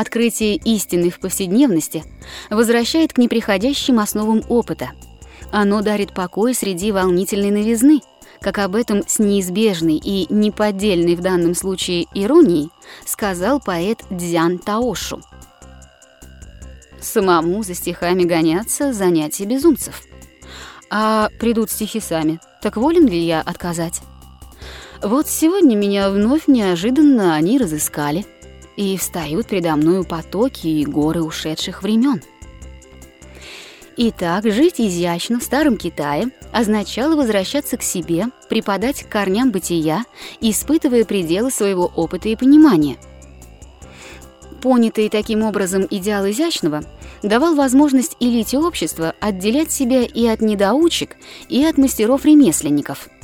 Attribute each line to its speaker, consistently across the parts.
Speaker 1: Открытие истины в повседневности возвращает к неприходящим основам опыта. Оно дарит покой среди волнительной новизны, как об этом с неизбежной и неподдельной в данном случае иронией сказал поэт Дзян Таошу. Самому за стихами гоняться – занятие безумцев. А придут стихи сами, так волен ли я отказать? Вот сегодня меня вновь неожиданно они разыскали, и встают передо мною потоки и горы ушедших времен. Итак, жить изящно в Старом Китае означало возвращаться к себе, преподать к корням бытия, испытывая пределы своего опыта и понимания. Понятый таким образом идеал изящного давал возможность элите общества отделять себя и от недоучек, и от мастеров-ремесленников –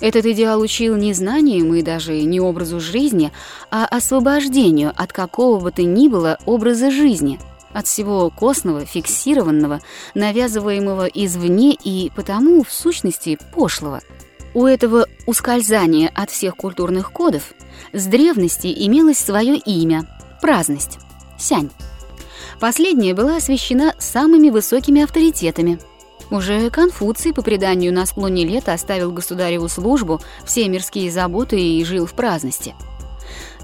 Speaker 1: этот идеал учил не знаниям и даже не образу жизни, а освобождению от какого бы то ни было образа жизни, от всего костного, фиксированного, навязываемого извне и потому, в сущности, пошлого. У этого ускользания от всех культурных кодов с древности имелось свое имя – праздность, сянь. Последняя была освящена самыми высокими авторитетами – уже Конфуций, по преданию, на склоне лета оставил государеву службу, все мирские заботы и жил в праздности.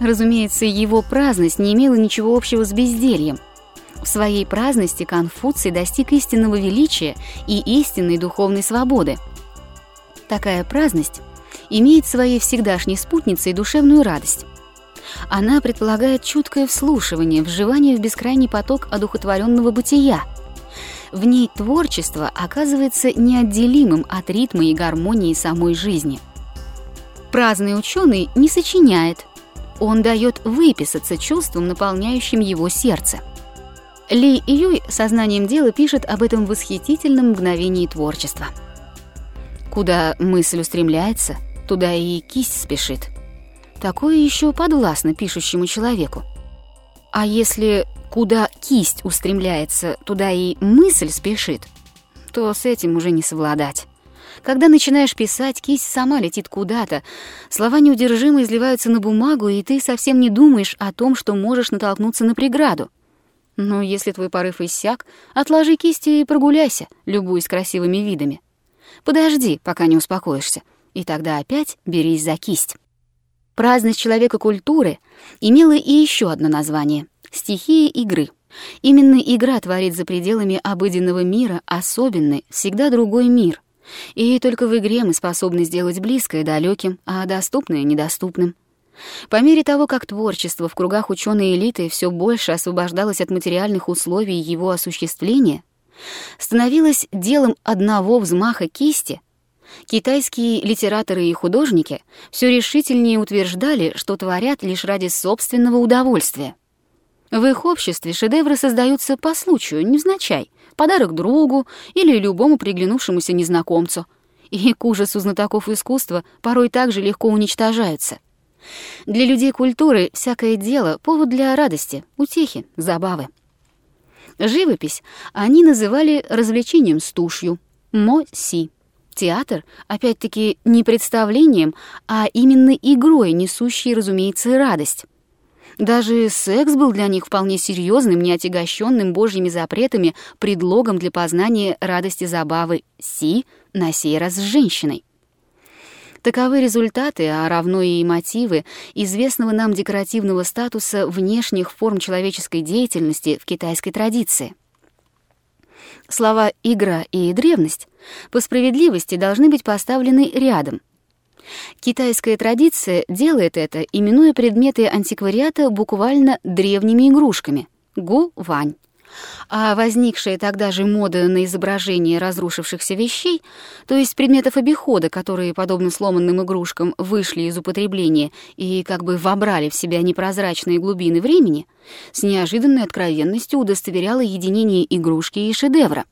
Speaker 1: Разумеется, его праздность не имела ничего общего с бездельем. В своей праздности Конфуций достиг истинного величия и истинной духовной свободы. Такая праздность имеет своей всегдашней спутницей душевную радость. Она предполагает чуткое вслушивание, вживание в бескрайний поток одухотворенного бытия – в ней творчество оказывается неотделимым от ритма и гармонии самой жизни. Праздный ученый не сочиняет, он дает выписаться чувствам, наполняющим его сердце. Ли Юй сознанием дела пишет об этом восхитительном мгновении творчества. Куда мысль устремляется, туда и кисть спешит. Такое еще подвластно пишущему человеку. А если Куда кисть устремляется, туда и мысль спешит, то с этим уже не совладать. Когда начинаешь писать, кисть сама летит куда-то, слова неудержимо изливаются на бумагу, и ты совсем не думаешь о том, что можешь натолкнуться на преграду. Но если твой порыв иссяк, отложи кисть и прогуляйся, любуясь красивыми видами. Подожди, пока не успокоишься, и тогда опять берись за кисть. Праздность человека культуры имела и еще одно название — Стихия игры. Именно игра творит за пределами обыденного мира особенный, всегда другой мир. И только в игре мы способны сделать близкое далеким, а доступное недоступным. По мере того, как творчество в кругах ученой элиты все больше освобождалось от материальных условий его осуществления, становилось делом одного взмаха кисти, китайские литераторы и художники все решительнее утверждали, что творят лишь ради собственного удовольствия. В их обществе шедевры создаются по случаю, невзначай, подарок другу или любому приглянувшемуся незнакомцу. И к ужасу знатоков искусства порой также легко уничтожаются. Для людей культуры всякое дело — повод для радости, утехи, забавы. Живопись они называли развлечением с тушью — мо-си. Театр, опять-таки, не представлением, а именно игрой, несущей, разумеется, радость. Даже секс был для них вполне серьезным, не отягощенным божьими запретами, предлогом для познания радости забавы Си, на сей раз с женщиной. Таковы результаты, а равно и мотивы известного нам декоративного статуса внешних форм человеческой деятельности в китайской традиции. Слова «игра» и «древность» по справедливости должны быть поставлены рядом — Китайская традиция делает это, именуя предметы антиквариата буквально древними игрушками — гу-вань. А возникшая тогда же мода на изображение разрушившихся вещей, то есть предметов обихода, которые, подобно сломанным игрушкам, вышли из употребления и как бы вобрали в себя непрозрачные глубины времени, с неожиданной откровенностью удостоверяла единение игрушки и шедевра.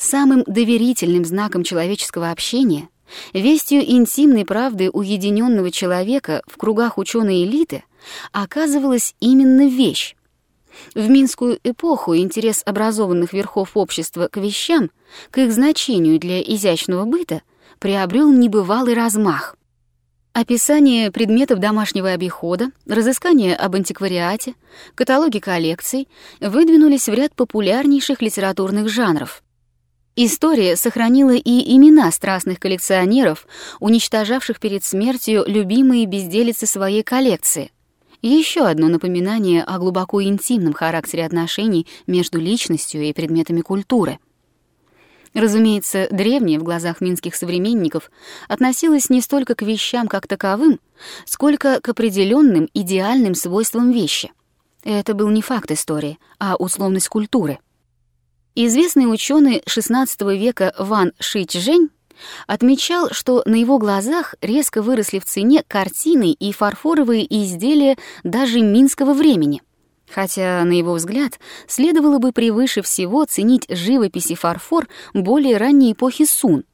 Speaker 1: Самым доверительным знаком человеческого общения — Вестью интимной правды уединенного человека в кругах ученой элиты оказывалась именно вещь. В минскую эпоху интерес образованных верхов общества к вещам, к их значению для изящного быта, приобрел небывалый размах. Описание предметов домашнего обихода, разыскание об антиквариате, каталоги коллекций выдвинулись в ряд популярнейших литературных жанров. История сохранила и имена страстных коллекционеров, уничтожавших перед смертью любимые безделицы своей коллекции. Еще одно напоминание о глубоко интимном характере отношений между личностью и предметами культуры — Разумеется, древнее в глазах минских современников относилось не столько к вещам как таковым, сколько к определенным идеальным свойствам вещи. Это был не факт истории, а условность культуры. Известный ученый XVI века Ван Шичжэнь отмечал, что на его глазах резко выросли в цене картины и фарфоровые изделия даже минского времени — Хотя, на его взгляд, следовало бы превыше всего ценить живопись и фарфор более ранней эпохи Сун.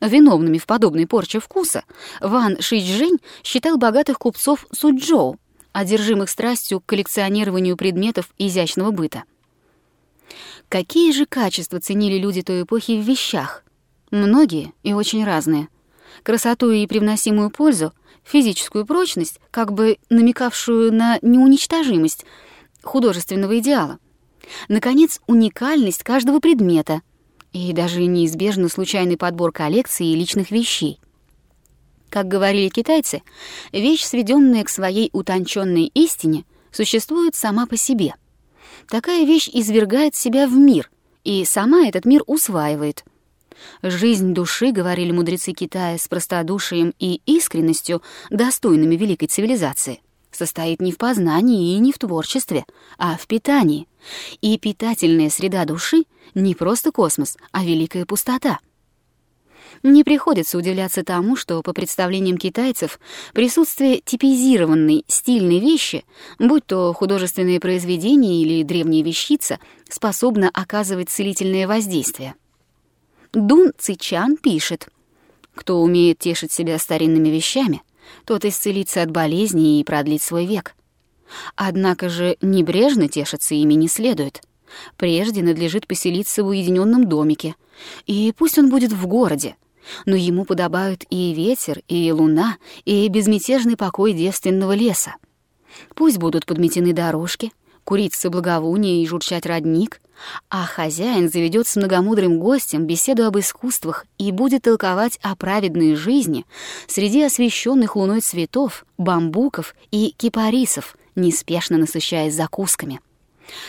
Speaker 1: Виновными в подобной порче вкуса Ван Шичжэнь считал богатых купцов Суджоу, одержимых страстью к коллекционированию предметов изящного быта. Какие же качества ценили люди той эпохи в вещах? Многие и очень разные. Красоту и привносимую пользу, физическую прочность, как бы намекавшую на неуничтожимость — художественного идеала. Наконец, уникальность каждого предмета и даже неизбежно случайный подбор коллекции и личных вещей. Как говорили китайцы, вещь, сведенная к своей утонченной истине, существует сама по себе. Такая вещь извергает себя в мир, и сама этот мир усваивает. Жизнь души, говорили мудрецы Китая с простодушием и искренностью, достойными великой цивилизации состоит не в познании и не в творчестве, а в питании. И питательная среда души — не просто космос, а великая пустота. Не приходится удивляться тому, что, по представлениям китайцев, присутствие типизированной, стильной вещи, будь то художественное произведение или древняя вещица, способно оказывать целительное воздействие. Дун Цичан пишет, «Кто умеет тешить себя старинными вещами, тот исцелится от болезни и продлит свой век. Однако же небрежно тешиться ими не следует. Прежде надлежит поселиться в уединенном домике, и пусть он будет в городе, но ему подобают и ветер, и луна, и безмятежный покой девственного леса. Пусть будут подметены дорожки, куриться благовония и журчать родник, а хозяин заведет с многомудрым гостем беседу об искусствах и будет толковать о праведной жизни среди освещенных луной цветов, бамбуков и кипарисов, неспешно насыщаясь закусками.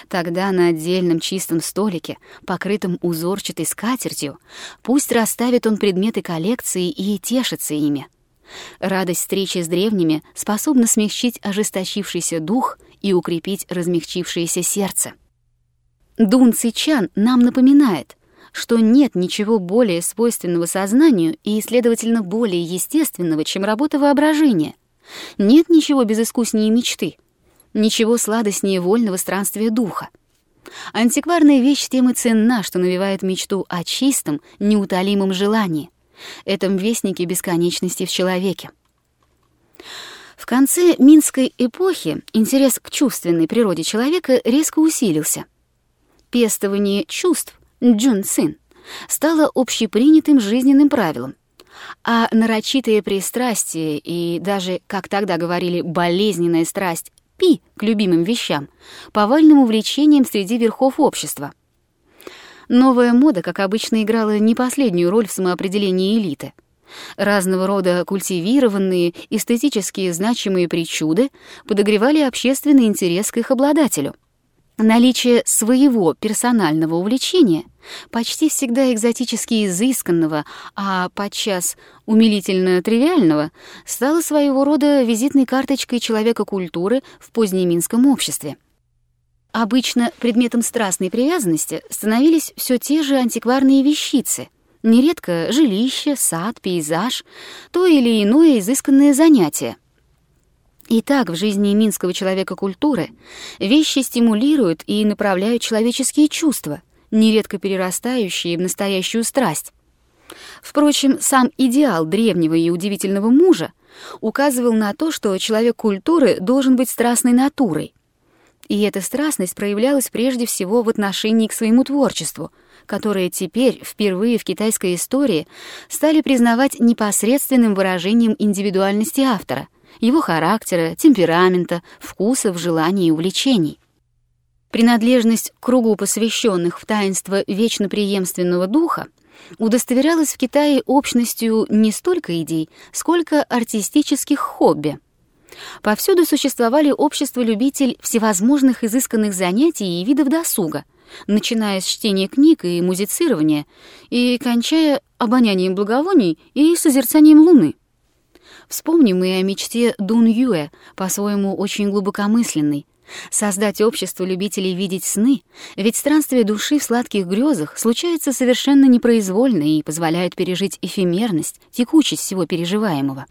Speaker 1: Тогда на отдельном чистом столике, покрытом узорчатой скатертью, пусть расставит он предметы коллекции и тешится ими. Радость встречи с древними способна смягчить ожесточившийся дух и укрепить размягчившееся сердце. Дун Цичан нам напоминает, что нет ничего более свойственного сознанию и, следовательно, более естественного, чем работа воображения. Нет ничего безыскуснее мечты, ничего сладостнее вольного странствия духа. Антикварная вещь тем и ценна, что навевает мечту о чистом, неутолимом желании, этом вестнике бесконечности в человеке. В конце Минской эпохи интерес к чувственной природе человека резко усилился — пестование чувств джун цин стало общепринятым жизненным правилом, а нарочитое пристрастие и даже, как тогда говорили, болезненная страсть пи к любимым вещам, повальным увлечением среди верхов общества. Новая мода, как обычно, играла не последнюю роль в самоопределении элиты. Разного рода культивированные, эстетически значимые причуды подогревали общественный интерес к их обладателю — Наличие своего персонального увлечения, почти всегда экзотически изысканного, а подчас умилительно тривиального, стало своего рода визитной карточкой человека культуры в позднеминском обществе. Обычно предметом страстной привязанности становились все те же антикварные вещицы, нередко жилище, сад, пейзаж, то или иное изысканное занятие — Итак, в жизни минского человека культуры вещи стимулируют и направляют человеческие чувства, нередко перерастающие в настоящую страсть. Впрочем, сам идеал древнего и удивительного мужа указывал на то, что человек культуры должен быть страстной натурой. И эта страстность проявлялась прежде всего в отношении к своему творчеству, которое теперь впервые в китайской истории стали признавать непосредственным выражением индивидуальности автора, его характера, темперамента, вкусов, желаний и увлечений. Принадлежность к кругу посвященных в таинство вечно преемственного духа удостоверялась в Китае общностью не столько идей, сколько артистических хобби. Повсюду существовали общества любителей всевозможных изысканных занятий и видов досуга, начиная с чтения книг и музицирования и кончая обонянием благовоний и созерцанием луны. Вспомним и о мечте Дун Юэ, по-своему очень глубокомысленной, Создать общество любителей видеть сны, ведь странствие души в сладких грезах случается совершенно непроизвольно и позволяют пережить эфемерность, текучесть всего переживаемого.